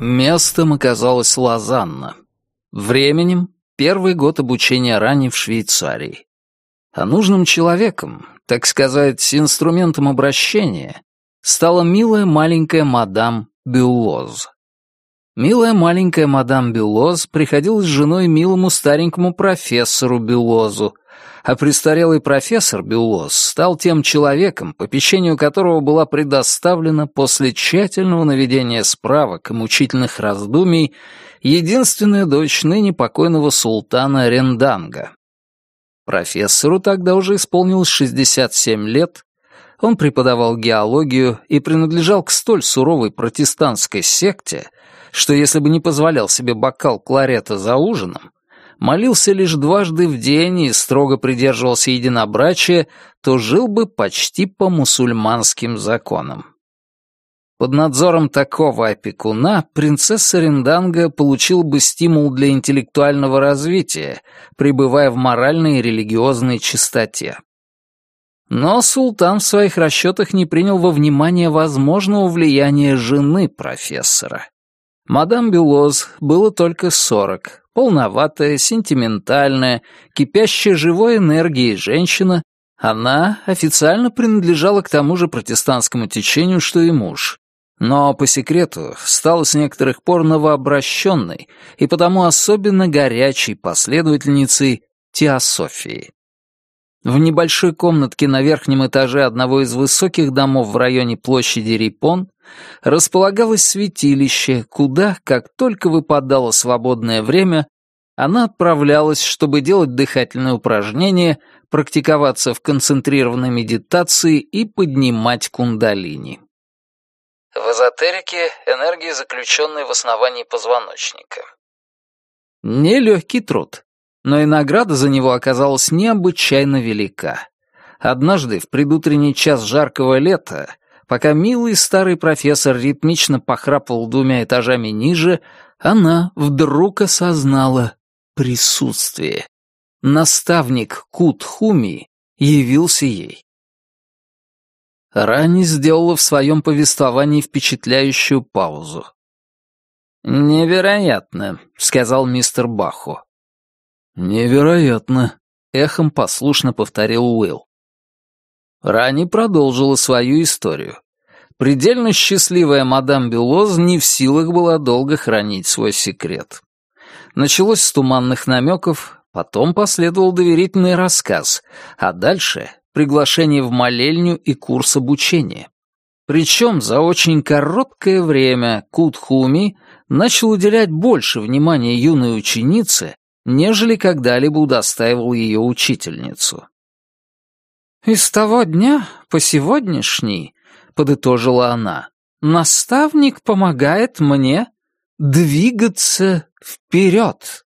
Местом оказалась Лозанна. Временем — первый год обучения ранее в Швейцарии. А нужным человеком, так сказать, инструментом обращения, стала милая маленькая мадам Бюлоз. Милая маленькая мадам Бюлоз приходилась женой милому старенькому профессору Бюлозу, а престарелый профессор Бюлоз стал тем человеком, попечению которого была предоставлена после тщательного наведения справок и мучительных раздумий единственная дочь ныне покойного султана Ренданга. Профессору тогда уже исполнилось 67 лет, он преподавал геологию и принадлежал к столь суровой протестантской секте, что если бы не позволял себе бокал кларета за ужином, молился лишь дважды в день и строго придерживался единобрачия, то жил бы почти по мусульманским законам. Под надзором такого опекуна принцесса Ренданга получила бы стимул для интеллектуального развития, пребывая в моральной и религиозной чистоте. Но султан в своих расчетах не принял во внимание возможного влияния жены профессора. Мадам Бюлоз было только сорок, полноватая, сентиментальная, кипящая живой энергией женщина, она официально принадлежала к тому же протестантскому течению, что и муж, но по секрету стала с некоторых пор новообращенной и потому особенно горячей последовательницей теософии. В небольшой комнатке на верхнем этаже одного из высоких домов в районе площади Рипон располагалось святилище, куда, как только выпадало свободное время, она отправлялась, чтобы делать дыхательные упражнения, практиковаться в концентрированной медитации и поднимать кундалини. В эзотерике энергия, заключенная в основании позвоночника. Нелегкий труд, но и награда за него оказалась необычайно велика. Однажды, в предутренний час жаркого лета, пока милый старый профессор ритмично похрапывал двумя этажами ниже, она вдруг осознала присутствие. Наставник Кут Хуми явился ей. Рани сделала в своем повествовании впечатляющую паузу. «Невероятно», — сказал мистер Бахо. «Невероятно», — эхом послушно повторил Уилл. Рани продолжила свою историю. Предельно счастливая мадам Бюлоз не в силах была долго хранить свой секрет. Началось с туманных намеков, потом последовал доверительный рассказ, а дальше приглашение в молельню и курс обучения. Причем за очень короткое время Кутхуми начал уделять больше внимания юной ученице, нежели когда-либо удостаивал ее учительницу. «И с того дня по сегодняшний», — подытожила она, — «наставник помогает мне двигаться вперед».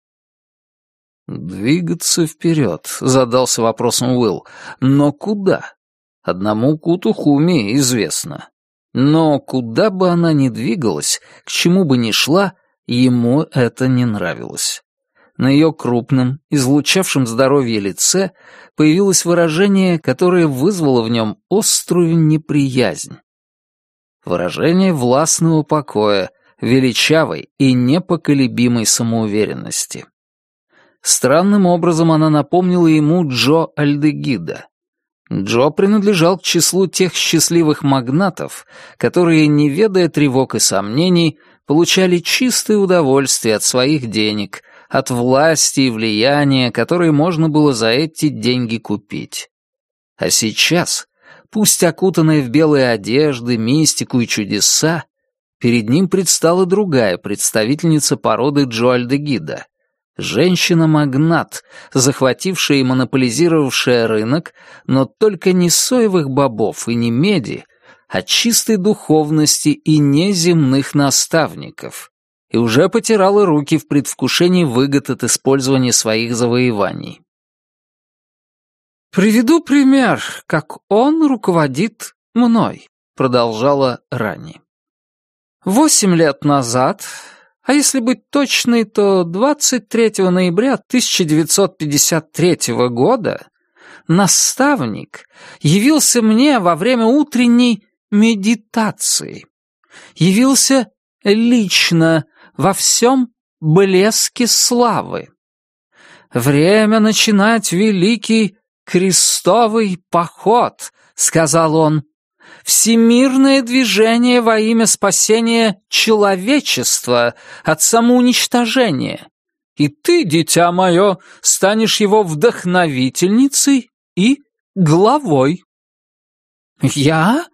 «Двигаться вперед», — задался вопросом Уилл. «Но куда?» Одному Куту Хуми известно. Но куда бы она ни двигалась, к чему бы ни шла, ему это не нравилось. На ее крупном, излучавшем здоровье лице появилось выражение, которое вызвало в нем острую неприязнь. Выражение властного покоя, величавой и непоколебимой самоуверенности. Странным образом она напомнила ему Джо Альдегида. Джо принадлежал к числу тех счастливых магнатов, которые, не ведая тревог и сомнений, получали чистое удовольствие от своих денег, от власти и влияния, которые можно было за эти деньги купить. А сейчас, пусть окутанная в белые одежды, мистику и чудеса, перед ним предстала другая представительница породы Джо Альдегида — Женщина-магнат, захватившая и монополизировавшая рынок, но только не соевых бобов и не меди, а чистой духовности и неземных наставников, и уже потирала руки в предвкушении выгод от использования своих завоеваний. «Приведу пример, как он руководит мной», — продолжала Рани. «Восемь лет назад а если быть точной, то 23 ноября 1953 года наставник явился мне во время утренней медитации. Явился лично во всем блеске славы. Время начинать великий крестовый поход, сказал он. Всемирное движение во имя спасения человечества от самоуничтожения. И ты, дитя мое, станешь его вдохновительницей и главой. Я?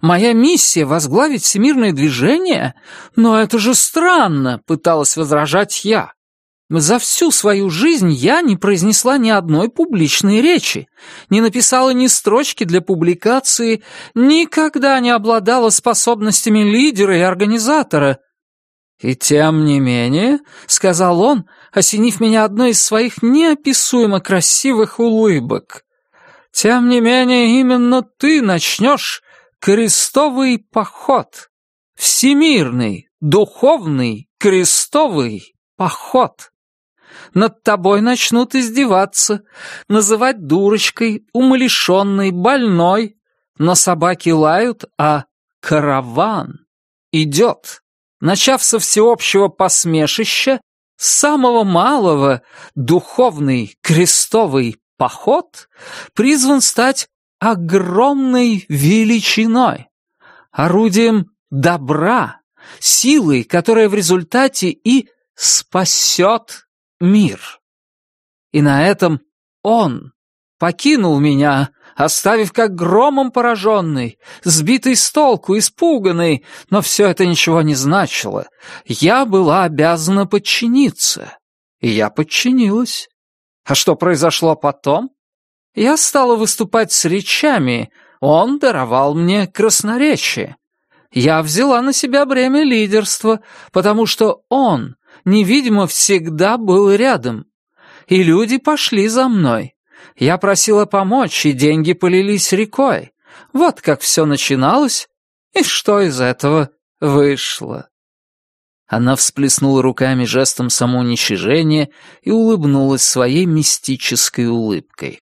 Моя миссия — возглавить всемирное движение? Но это же странно, — пыталась возражать я. За всю свою жизнь я не произнесла ни одной публичной речи, не написала ни строчки для публикации, никогда не обладала способностями лидера и организатора. «И тем не менее», — сказал он, осенив меня одной из своих неописуемо красивых улыбок, «тем не менее именно ты начнешь крестовый поход, всемирный, духовный крестовый поход» над тобой начнут издеваться, называть дурочкой, умалишенной, больной. Но собаки лают, а караван идет, начав со всеобщего посмешища, самого малого духовный крестовый поход призван стать огромной величиной, орудием добра, силой, которая в результате и спасет мир. И на этом он покинул меня, оставив как громом пораженный, сбитый с толку, испуганный, но все это ничего не значило. Я была обязана подчиниться, и я подчинилась. А что произошло потом? Я стала выступать с речами, он даровал мне красноречие. Я взяла на себя бремя лидерства, потому что он невидимо всегда был рядом. И люди пошли за мной. Я просила помочь, и деньги полились рекой. Вот как все начиналось, и что из этого вышло. Она всплеснула руками жестом самоуничижения и улыбнулась своей мистической улыбкой.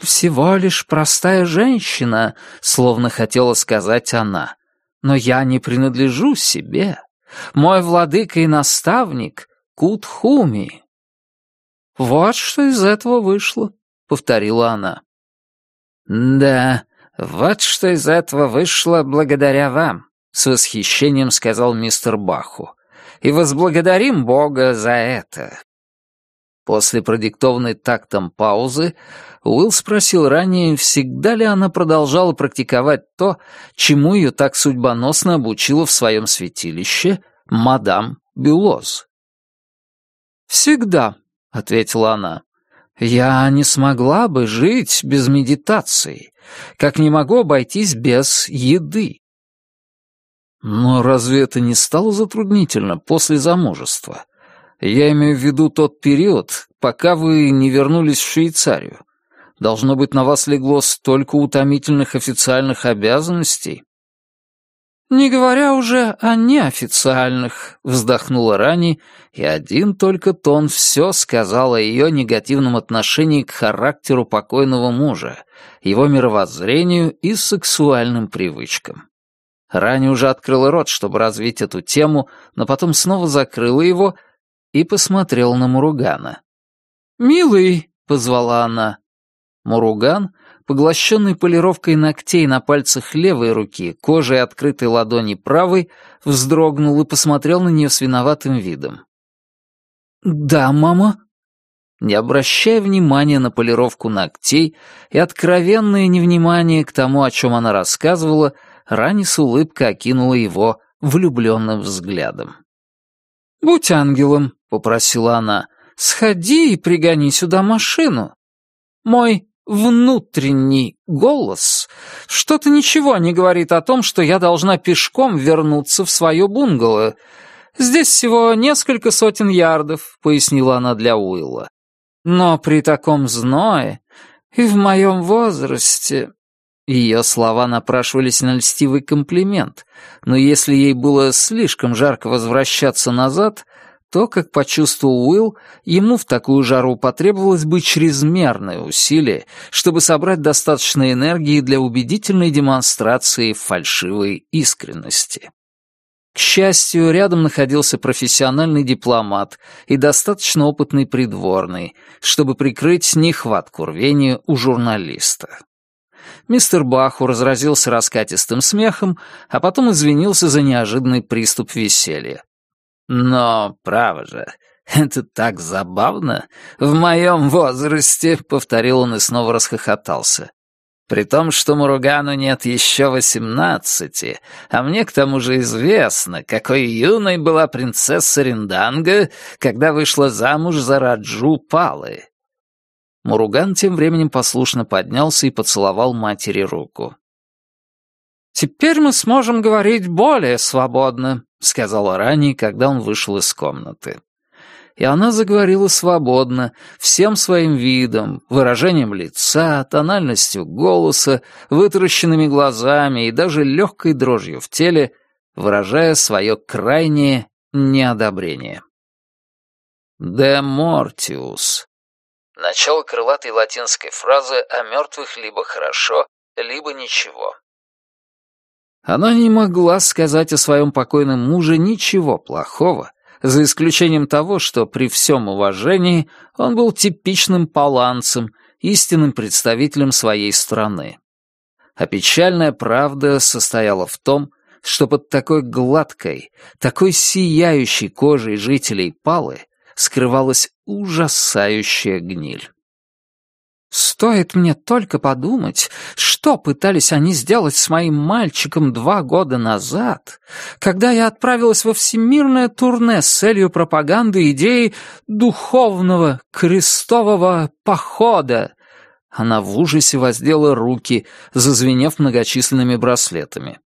«Всего лишь простая женщина», — словно хотела сказать она. «Но я не принадлежу себе. Мой владыка и наставник — Кутхуми. Вот что из этого вышло, — повторила она. Да, вот что из этого вышло благодаря вам, — с восхищением сказал мистер Баху. И возблагодарим Бога за это. После продиктованной тактом паузы Уилл спросил ранее, всегда ли она продолжала практиковать то, чему ее так судьбоносно обучила в своем святилище мадам Бюлоз. «Всегда», — ответила она. «Я не смогла бы жить без медитации, как не могу обойтись без еды». «Но разве это не стало затруднительно после замужества? Я имею в виду тот период, пока вы не вернулись в Швейцарию. Должно быть, на вас легло столько утомительных официальных обязанностей. «Не говоря уже о неофициальных», — вздохнула Рани, и один только тон все сказал о ее негативном отношении к характеру покойного мужа, его мировоззрению и сексуальным привычкам. Рани уже открыла рот, чтобы развить эту тему, но потом снова закрыла его и посмотрела на Муругана. «Милый», — позвала она, Муруган, поглощенный полировкой ногтей на пальцах левой руки, кожей открытой ладони правой, вздрогнул и посмотрел на нее с виноватым видом. «Да, мама?» Не обращая внимания на полировку ногтей и откровенное невнимание к тому, о чем она рассказывала, Рани с улыбкой окинула его влюбленным взглядом. «Будь ангелом», — попросила она, — «сходи и пригони сюда машину. Мой внутренний голос что-то ничего не говорит о том, что я должна пешком вернуться в свое бунгало. Здесь всего несколько сотен ярдов, пояснила она для Уилла. Но при таком зное и в моем возрасте... Ее слова напрашивались на льстивый комплимент, но если ей было слишком жарко возвращаться назад, то, как почувствовал Уилл, ему в такую жару потребовалось бы чрезмерное усилие, чтобы собрать достаточно энергии для убедительной демонстрации фальшивой искренности. К счастью, рядом находился профессиональный дипломат и достаточно опытный придворный, чтобы прикрыть нехватку рвения у журналиста. Мистер Баху разразился раскатистым смехом, а потом извинился за неожиданный приступ веселья. «Но, право же, это так забавно! В моем возрасте!» — повторил он и снова расхохотался. При том, что Муругану нет еще восемнадцати, а мне к тому же известно, какой юной была принцесса Ринданга, когда вышла замуж за Раджу Палы. Муруган тем временем послушно поднялся и поцеловал матери руку. «Теперь мы сможем говорить более свободно», — сказала Рани, когда он вышел из комнаты и она заговорила свободно, всем своим видом, выражением лица, тональностью голоса, вытаращенными глазами и даже легкой дрожью в теле, выражая свое крайнее неодобрение. «De mortius» — начало крылатой латинской фразы о мертвых либо хорошо, либо ничего. Она не могла сказать о своем покойном муже ничего плохого, за исключением того, что при всем уважении он был типичным паланцем, истинным представителем своей страны. А печальная правда состояла в том, что под такой гладкой, такой сияющей кожей жителей Палы скрывалась ужасающая гниль. Стоит мне только подумать, что пытались они сделать с моим мальчиком два года назад, когда я отправилась во всемирное турне с целью пропаганды идеи духовного крестового похода. Она в ужасе воздела руки, зазвенев многочисленными браслетами.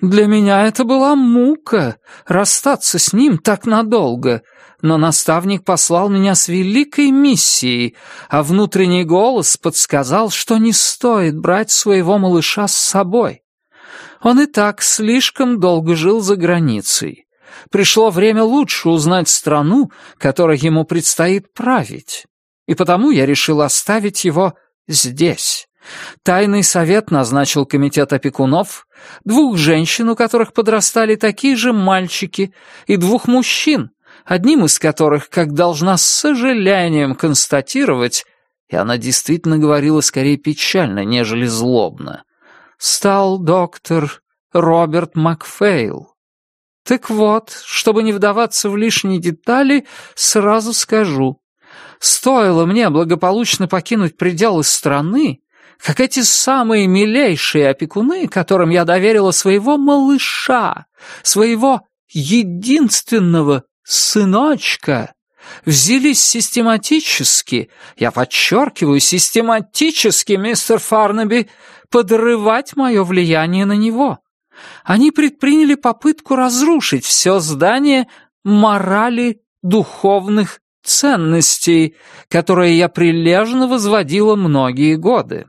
Для меня это была мука — расстаться с ним так надолго, но наставник послал меня с великой миссией, а внутренний голос подсказал, что не стоит брать своего малыша с собой. Он и так слишком долго жил за границей. Пришло время лучше узнать страну, которой ему предстоит править. И потому я решил оставить его здесь. Тайный совет назначил комитет опекунов, двух женщин, у которых подрастали такие же мальчики, и двух мужчин, одним из которых, как должна с сожалением констатировать, и она действительно говорила скорее печально, нежели злобно, стал доктор Роберт Макфейл. Так вот, чтобы не вдаваться в лишние детали, сразу скажу. Стоило мне благополучно покинуть пределы страны, как эти самые милейшие опекуны, которым я доверила своего малыша, своего единственного сыночка, взялись систематически, я подчеркиваю, систематически, мистер Фарнаби, подрывать мое влияние на него. Они предприняли попытку разрушить все здание морали духовных ценностей, которые я прилежно возводила многие годы.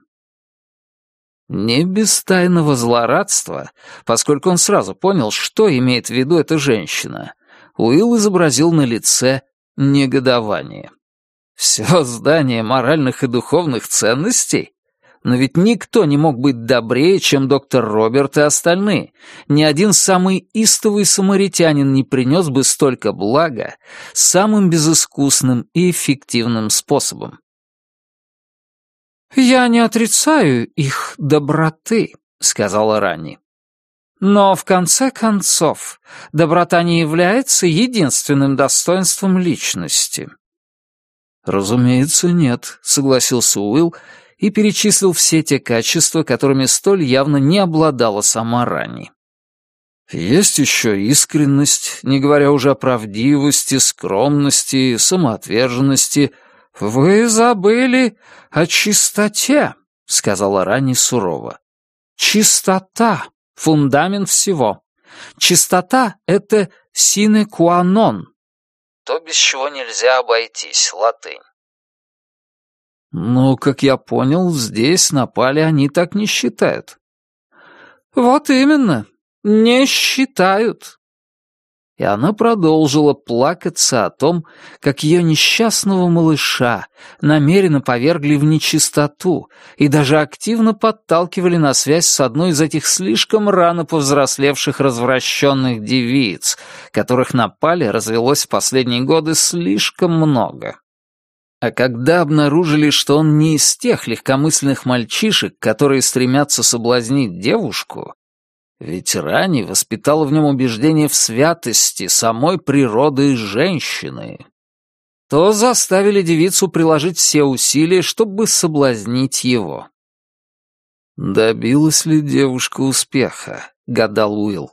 Не без тайного злорадства, поскольку он сразу понял, что имеет в виду эта женщина, Уилл изобразил на лице негодование. Все здание моральных и духовных ценностей? Но ведь никто не мог быть добрее, чем доктор Роберт и остальные. Ни один самый истовый самаритянин не принес бы столько блага самым безыскусным и эффективным способом. «Я не отрицаю их доброты», — сказала Ранни. Но, в конце концов, доброта не является единственным достоинством личности. «Разумеется, нет», — согласился Уилл и перечислил все те качества, которыми столь явно не обладала сама Ранни. Есть еще искренность, не говоря уже о правдивости, скромности, самоотверженности. «Вы забыли о чистоте», — сказала Ранни сурово. «Чистота фундамент всего. Чистота — это sine qua non. То, без чего нельзя обойтись, латынь. Ну, как я понял, здесь, на Пале, они так не считают. Вот именно, не считают. И она продолжила плакаться о том, как ее несчастного малыша намеренно повергли в нечистоту и даже активно подталкивали на связь с одной из этих слишком рано повзрослевших развращенных девиц, которых на Пале развелось в последние годы слишком много. А когда обнаружили, что он не из тех легкомысленных мальчишек, которые стремятся соблазнить девушку, ведь Рани воспитала в нем убеждение в святости самой природы женщины. То заставили девицу приложить все усилия, чтобы соблазнить его. «Добилась ли девушка успеха?» — гадал Уилл.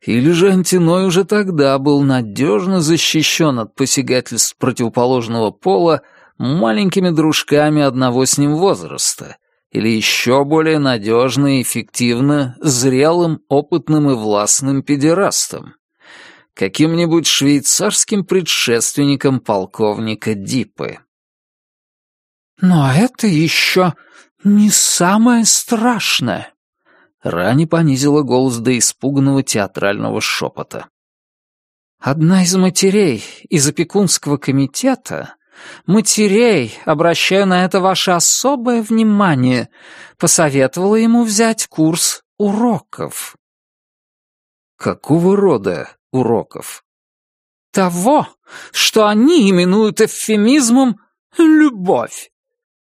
Или же Антиной уже тогда был надежно защищен от посягательств противоположного пола маленькими дружками одного с ним возраста, или еще более надежно и эффективно зрелым, опытным и властным педерастом, каким-нибудь швейцарским предшественником полковника Дипы. «Но это еще не самое страшное», Рани понизила голос до испуганного театрального шепота. «Одна из матерей из опекунского комитета матерей, обращаю на это ваше особое внимание, посоветовала ему взять курс уроков. Какого рода уроков? Того, что они именуют эвфемизмом «любовь».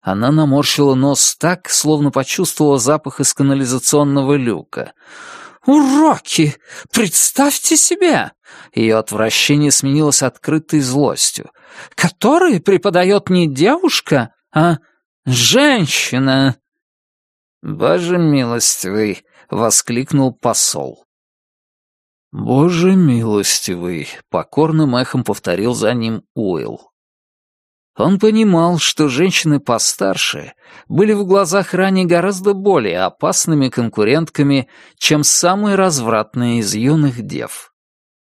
Она наморщила нос так, словно почувствовала запах из канализационного люка. «Уроки! Представьте себе!» Ее отвращение сменилось открытой злостью. «Которые преподает не девушка, а женщина!» «Боже милостивый!» — воскликнул посол. «Боже милостивый!» — покорным эхом повторил за ним Уилл. Он понимал, что женщины постарше были в глазах ранее гораздо более опасными конкурентками, чем самые развратные из юных дев.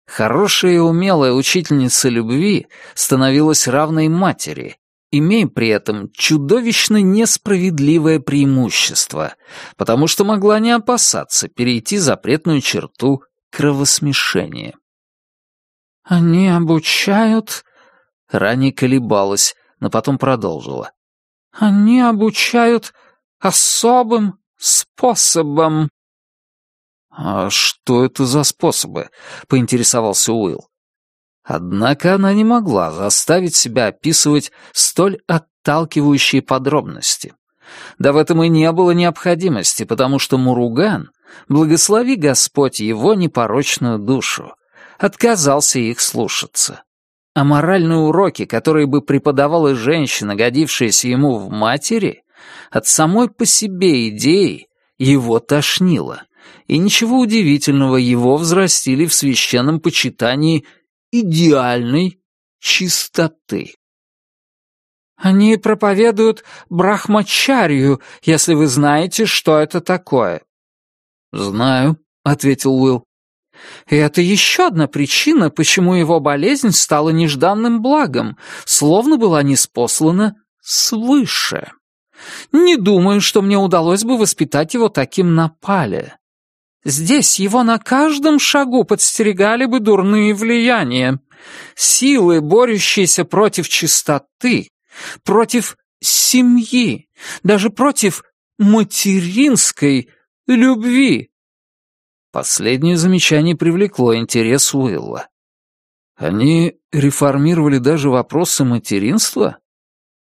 Хорошая и умелая учительница любви становилась равной матери, имея при этом чудовищно несправедливое преимущество, потому что могла не опасаться перейти запретную черту кровосмешения. «Они обучают Рани колебалась, но потом продолжила. «Они обучают особым способом». «А что это за способы?» — поинтересовался Уилл. Однако она не могла заставить себя описывать столь отталкивающие подробности. Да в этом и не было необходимости, потому что Муруган, благослови Господь его непорочную душу, отказался их слушаться а моральные уроки, которые бы преподавала женщина, годившаяся ему в матери, от самой по себе идеи его тошнило, и ничего удивительного его взрастили в священном почитании идеальной чистоты. «Они проповедуют брахмачарию, если вы знаете, что это такое». «Знаю», — ответил Уилл. И это еще одна причина, почему его болезнь стала нежданным благом, словно была неспослана свыше. Не думаю, что мне удалось бы воспитать его таким напале. Здесь его на каждом шагу подстерегали бы дурные влияния. Силы, борющиеся против чистоты, против семьи, даже против материнской любви. Последнее замечание привлекло интерес Уилла. «Они реформировали даже вопросы материнства?»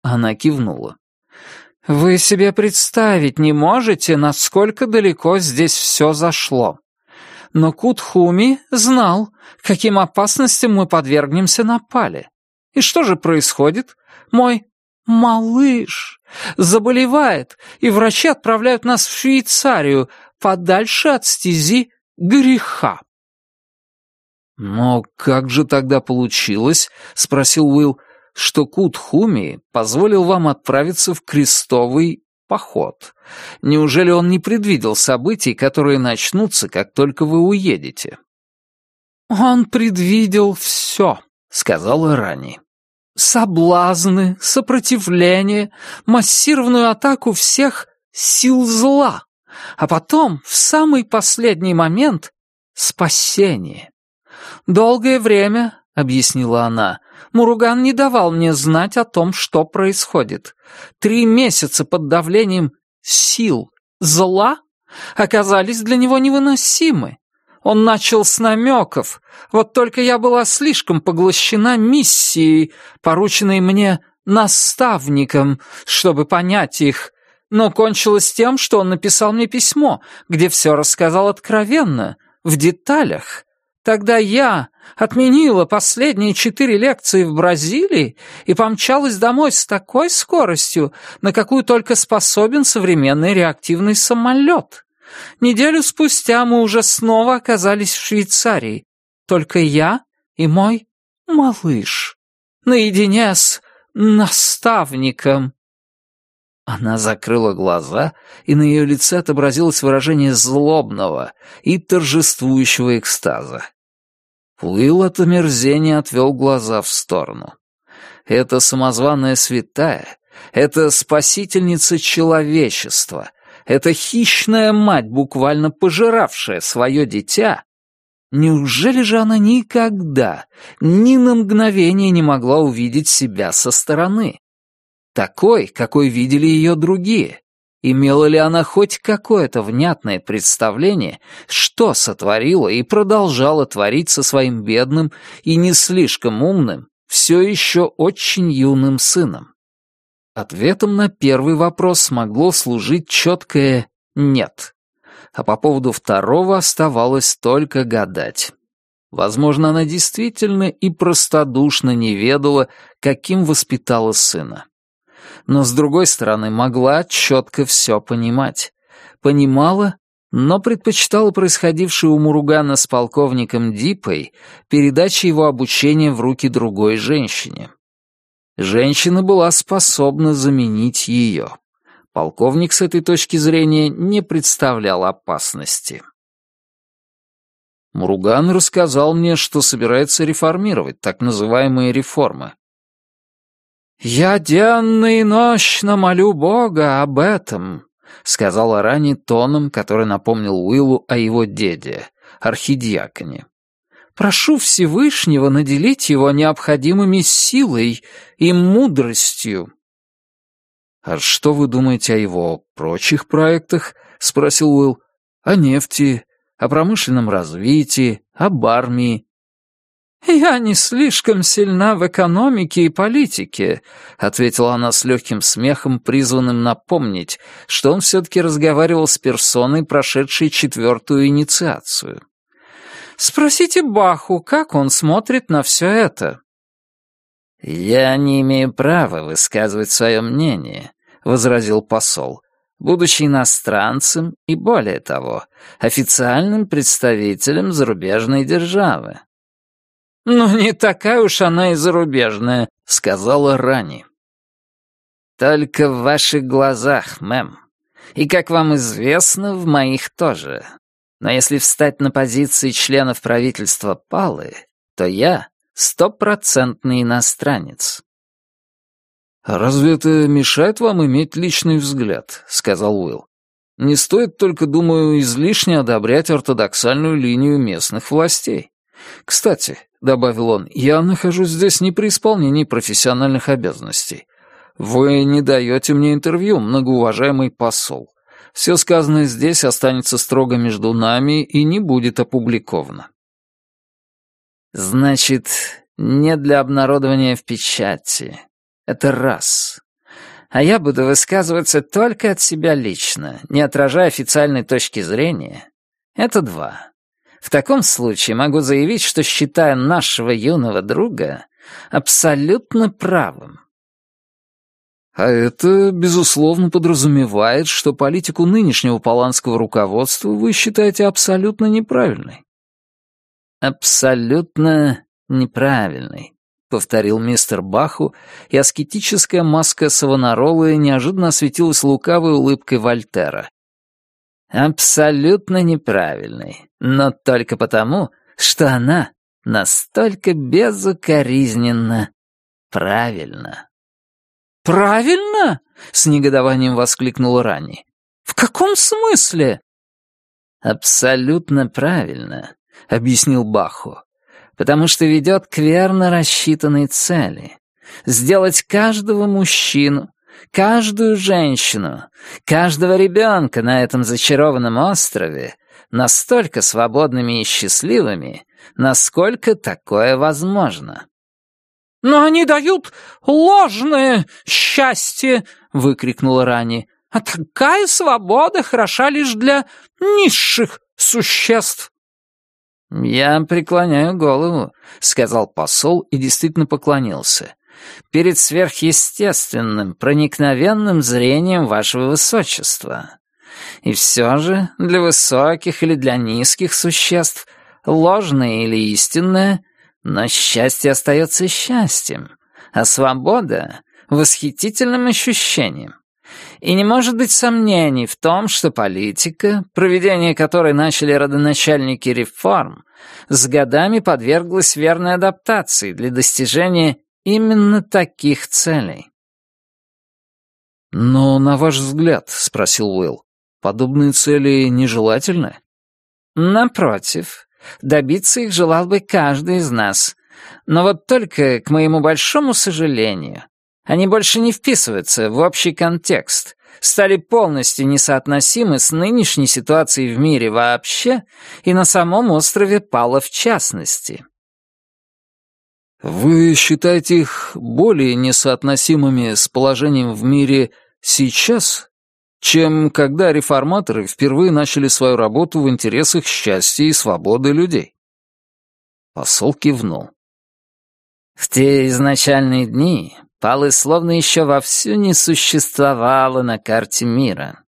Она кивнула. «Вы себе представить не можете, насколько далеко здесь все зашло. Но Кутхуми знал, каким опасностям мы подвергнемся на пале. И что же происходит? Мой малыш заболевает, и врачи отправляют нас в Швейцарию, подальше от стези греха. «Но как же тогда получилось, — спросил Уилл, — что Кут Хуми позволил вам отправиться в крестовый поход? Неужели он не предвидел событий, которые начнутся, как только вы уедете?» «Он предвидел все», — сказала Рани. «Соблазны, сопротивление, массированную атаку всех сил зла, а потом, в самый последний момент, спасение. «Долгое время», — объяснила она, — «Муруган не давал мне знать о том, что происходит. Три месяца под давлением сил, зла оказались для него невыносимы. Он начал с намеков, вот только я была слишком поглощена миссией, порученной мне наставником, чтобы понять их, но кончилось тем, что он написал мне письмо, где все рассказал откровенно, в деталях. Тогда я отменила последние четыре лекции в Бразилии и помчалась домой с такой скоростью, на какую только способен современный реактивный самолет. Неделю спустя мы уже снова оказались в Швейцарии, только я и мой малыш, наедине с наставником. Она закрыла глаза, и на ее лице отобразилось выражение злобного и торжествующего экстаза. Уилл от омерзения отвел глаза в сторону. Это самозваная святая, это спасительница человечества, это хищная мать, буквально пожиравшая свое дитя. Неужели же она никогда, ни на мгновение не могла увидеть себя со стороны? такой, какой видели ее другие. Имела ли она хоть какое-то внятное представление, что сотворила и продолжала творить со своим бедным и не слишком умным, все еще очень юным сыном? Ответом на первый вопрос могло служить четкое «нет». А по поводу второго оставалось только гадать. Возможно, она действительно и простодушно не ведала, каким воспитала сына но, с другой стороны, могла четко все понимать. Понимала, но предпочитала происходившее у Муругана с полковником Дипой передаче его обучения в руки другой женщине. Женщина была способна заменить ее. Полковник с этой точки зрения не представлял опасности. Муруган рассказал мне, что собирается реформировать так называемые реформы. «Я денно и нощно молю Бога об этом», — сказала Рани тоном, который напомнил Уиллу о его деде, архидиаконе. «Прошу Всевышнего наделить его необходимыми силой и мудростью». «А что вы думаете о его прочих проектах?» — спросил Уилл. «О нефти, о промышленном развитии, об армии, «Я не слишком сильна в экономике и политике», — ответила она с легким смехом, призванным напомнить, что он все-таки разговаривал с персоной, прошедшей четвертую инициацию. «Спросите Баху, как он смотрит на все это». «Я не имею права высказывать свое мнение», — возразил посол, будучи иностранцем и, более того, официальным представителем зарубежной державы. «Ну, не такая уж она и зарубежная», — сказала Рани. «Только в ваших глазах, мэм. И, как вам известно, в моих тоже. Но если встать на позиции членов правительства Палы, то я стопроцентный иностранец». «А разве это мешает вам иметь личный взгляд?» — сказал Уилл. «Не стоит только, думаю, излишне одобрять ортодоксальную линию местных властей. Кстати, — добавил он, — «я нахожусь здесь не при исполнении профессиональных обязанностей. Вы не даете мне интервью, многоуважаемый посол. Все сказанное здесь останется строго между нами и не будет опубликовано». «Значит, не для обнародования в печати. Это раз. А я буду высказываться только от себя лично, не отражая официальной точки зрения. Это два. В таком случае могу заявить, что считаю нашего юного друга абсолютно правым. А это, безусловно, подразумевает, что политику нынешнего паланского руководства вы считаете абсолютно неправильной. Абсолютно неправильной, повторил мистер Баху, и аскетическая маска Савонаролы неожиданно осветилась лукавой улыбкой Вольтера. Абсолютно неправильной но только потому, что она настолько безукоризненно правильно. «Правильно?» — с негодованием воскликнула Ранни. «В каком смысле?» «Абсолютно правильно», — объяснил Баху. потому что ведет к верно рассчитанной цели — сделать каждого мужчину, каждую женщину, каждого ребенка на этом зачарованном острове настолько свободными и счастливыми, насколько такое возможно. «Но они дают ложное счастье!» — выкрикнула Рани. «А такая свобода хороша лишь для низших существ!» «Я преклоняю голову», — сказал посол и действительно поклонился. «Перед сверхъестественным, проникновенным зрением вашего высочества. И все же для высоких или для низких существ, ложное или истинное, но счастье остается счастьем, а свобода — восхитительным ощущением. И не может быть сомнений в том, что политика, проведение которой начали родоначальники реформ, с годами подверглась верной адаптации для достижения именно таких целей. «Но, на ваш взгляд, — спросил Уилл, — подобные цели нежелательны?» «Напротив, добиться их желал бы каждый из нас. Но вот только, к моему большому сожалению, они больше не вписываются в общий контекст, стали полностью несоотносимы с нынешней ситуацией в мире вообще и на самом острове Пала в частности. Вы считаете их более несоотносимыми с положением в мире сейчас, чем когда реформаторы впервые начали свою работу в интересах счастья и свободы людей? Посол кивнул. В те изначальные дни Палы словно еще вовсю не существовало на карте мира.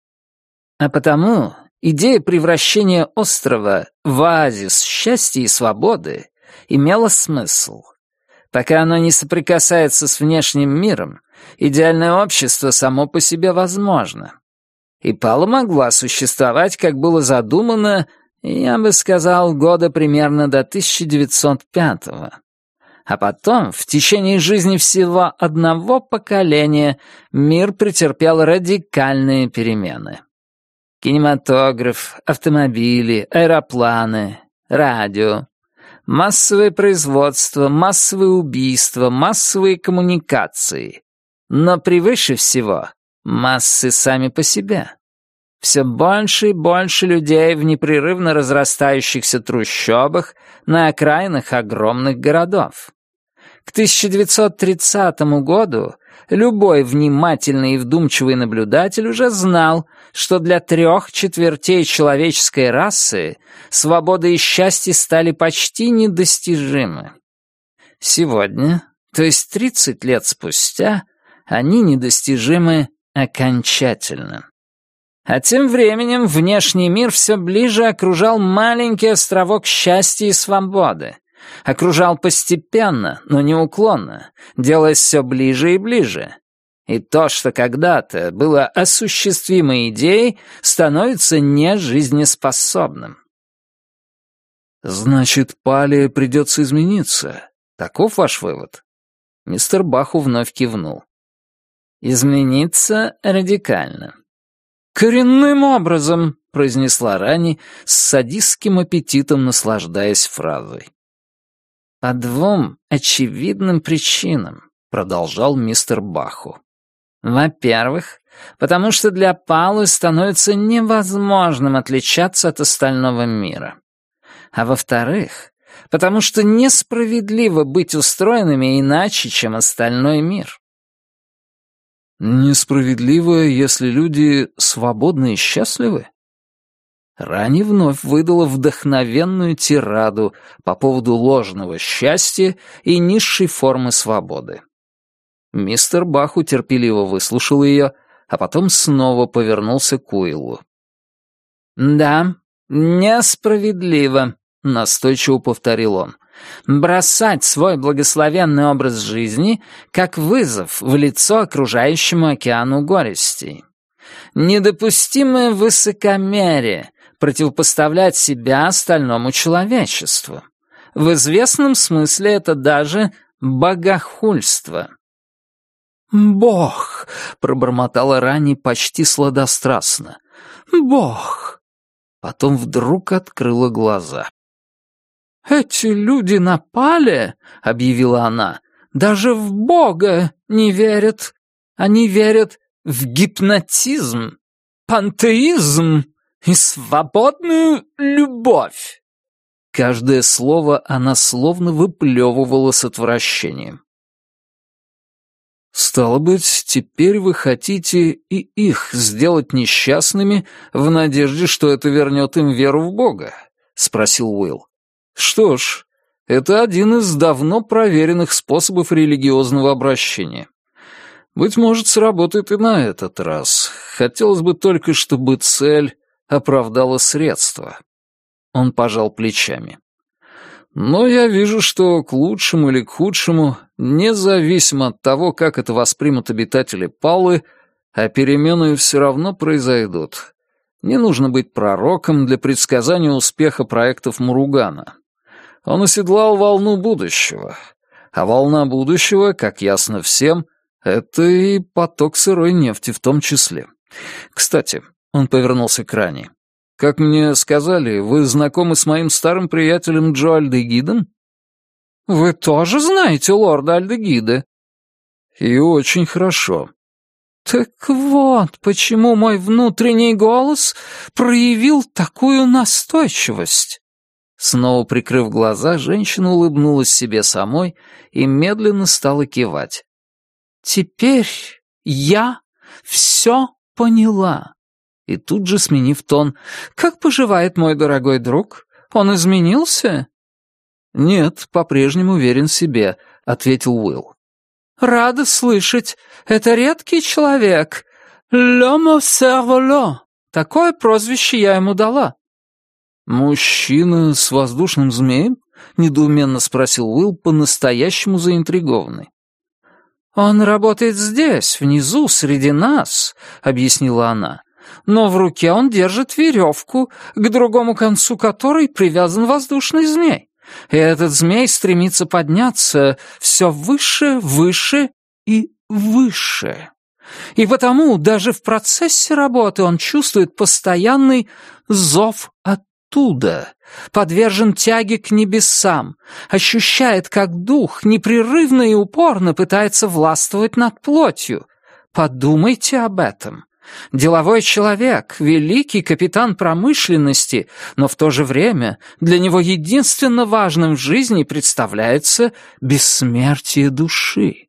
А потому идея превращения острова в оазис счастья и свободы имела смысл. Пока оно не соприкасается с внешним миром, идеальное общество само по себе возможно. И Пала могла существовать, как было задумано, я бы сказал, года примерно до 1905 -го. А потом, в течение жизни всего одного поколения, мир претерпел радикальные перемены. Кинематограф, автомобили, аэропланы, радио, массовое производство, массовые убийства, массовые коммуникации. Но превыше всего — массы сами по себе. Все больше и больше людей в непрерывно разрастающихся трущобах на окраинах огромных городов. К 1930 году любой внимательный и вдумчивый наблюдатель уже знал, что для трех четвертей человеческой расы свобода и счастье стали почти недостижимы. Сегодня, то есть 30 лет спустя, они недостижимы окончательно. А тем временем внешний мир все ближе окружал маленький островок счастья и свободы, окружал постепенно, но неуклонно, делаясь все ближе и ближе. И то, что когда-то было осуществимой идеей, становится нежизнеспособным. «Значит, Пале придется измениться. Таков ваш вывод?» Мистер Баху вновь кивнул. «Измениться радикально». «Коренным образом», — произнесла Рани с садистским аппетитом, наслаждаясь фразой. «По двум очевидным причинам», — продолжал мистер Баху. «Во-первых, потому что для Палы становится невозможным отличаться от остального мира. А во-вторых, потому что несправедливо быть устроенными иначе, чем остальной мир». «Несправедливо, если люди свободны и счастливы?» Рани вновь выдала вдохновенную тираду по поводу ложного счастья и низшей формы свободы. Мистер Баху терпеливо выслушал ее, а потом снова повернулся к Уиллу. «Да, несправедливо», — настойчиво повторил он. «Бросать свой благословенный образ жизни как вызов в лицо окружающему океану горестей. Недопустимое высокомерие, противопоставлять себя остальному человечеству. В известном смысле это даже богохульство. «Бог!» — пробормотала Рани почти сладострастно. «Бог!» Потом вдруг открыла глаза. «Эти люди напали», — объявила она, — «даже в Бога не верят. Они верят в гипнотизм, пантеизм и свободную любовь». Каждое слово она словно выплевывала с отвращением. «Стало быть, теперь вы хотите и их сделать несчастными в надежде, что это вернет им веру в Бога?» — спросил Уилл. «Что ж, это один из давно проверенных способов религиозного обращения. Быть может, сработает и на этот раз. Хотелось бы только, чтобы цель оправдала средства». Он пожал плечами. Но я вижу, что к лучшему или к худшему, независимо от того, как это воспримут обитатели Паллы, а перемены все равно произойдут. Не нужно быть пророком для предсказания успеха проектов Муругана. Он оседлал волну будущего. А волна будущего, как ясно всем, это и поток сырой нефти в том числе. Кстати, он повернулся к Ране. Как мне сказали, вы знакомы с моим старым приятелем Джо Альдегидом? Вы тоже знаете лорда Альдегида? И очень хорошо. Так вот, почему мой внутренний голос проявил такую настойчивость. Снова прикрыв глаза, женщина улыбнулась себе самой и медленно стала кивать. «Теперь я все поняла и тут же сменив тон. «Как поживает мой дорогой друг? Он изменился?» «Нет, по-прежнему уверен в себе», — ответил Уилл. «Рада слышать. Это редкий человек. L'homme cervolo. Такое прозвище я ему дала». «Мужчина с воздушным змеем?» — недоуменно спросил Уилл, по-настоящему заинтригованный. «Он работает здесь, внизу, среди нас», — объяснила она но в руке он держит веревку, к другому концу которой привязан воздушный змей. И этот змей стремится подняться все выше, выше и выше. И потому даже в процессе работы он чувствует постоянный зов оттуда, подвержен тяге к небесам, ощущает, как дух непрерывно и упорно пытается властвовать над плотью. Подумайте об этом. Деловой человек, великий капитан промышленности, но в то же время для него единственно важным в жизни представляется бессмертие души.